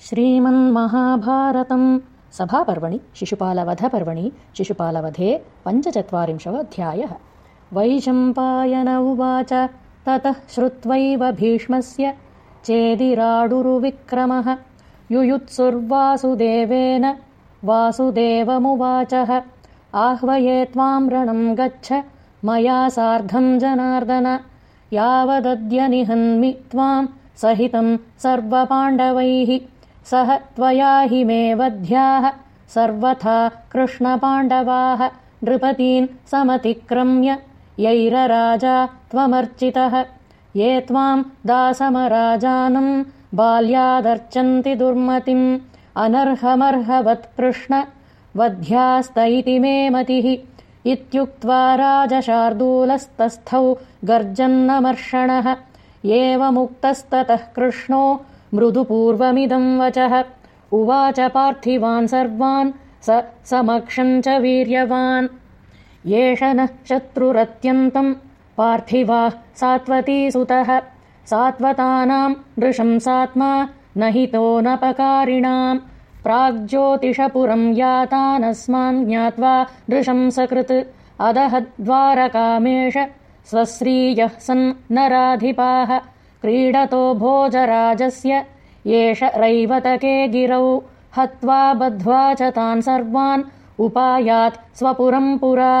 श्रीमन्महाभारतम्। सभापर्वणि शिशुपालवधपर्वणि शिशुपालवधे पञ्चचत्वारिंशोऽध्यायः वैशम्पायन उवाच ततः श्रुत्वैव भीष्मस्य चेदिराडुरुविक्रमः। युयुत्सुर्वासुदेवेन वासुदेवमुवाचः। आह्वये त्वाम् रणम् गच्छ मया सार्धम् जनार्दन। यावदद्य निहन्मि त्वाम् सहितम् सर्वपाण्डवैः सह त्वया हि मे वध्याः। सर्वथा कृष्णपाण्डवाः नृपतीन् समतिक्रम्य यैरराजा त्वमर्चितः। ये त्वाम् दासमराजानम् बाल्यादर्चन्ति दुर्मतिम्। अनर्हमर्हवत्कृष्ण वध्यास्त इति मे मतिः। इत्युक्त्वा राजशार्दूलस्तस्थौ गर्जन्नमर्षणः। एवमुक्तस्ततः कृष्णो मृदुपूर्वमिदम् वचः। उवाच पार्थिवान् सर्वान् स समक्षम् च वीर्यवान्। एष नः शत्रुरत्यन्तम् पार्थिवाः सात्वतीसुतः सात्वतानाम् नृशंसात्मा न हितो नपकारिणाम्। प्राग्ज्योतिषपुरम् यातानस्मान् ज्ञात्वा नृशंसकृत् अदहद्वारकामेष स्वश्रीयः सन् नराधिपाः क्रीडतो भोजराजस्य एष रैवतके गिरौ हत्वा बद्ध्वा च तान् सर्वान् उपायात् स्वपुरम् पुरा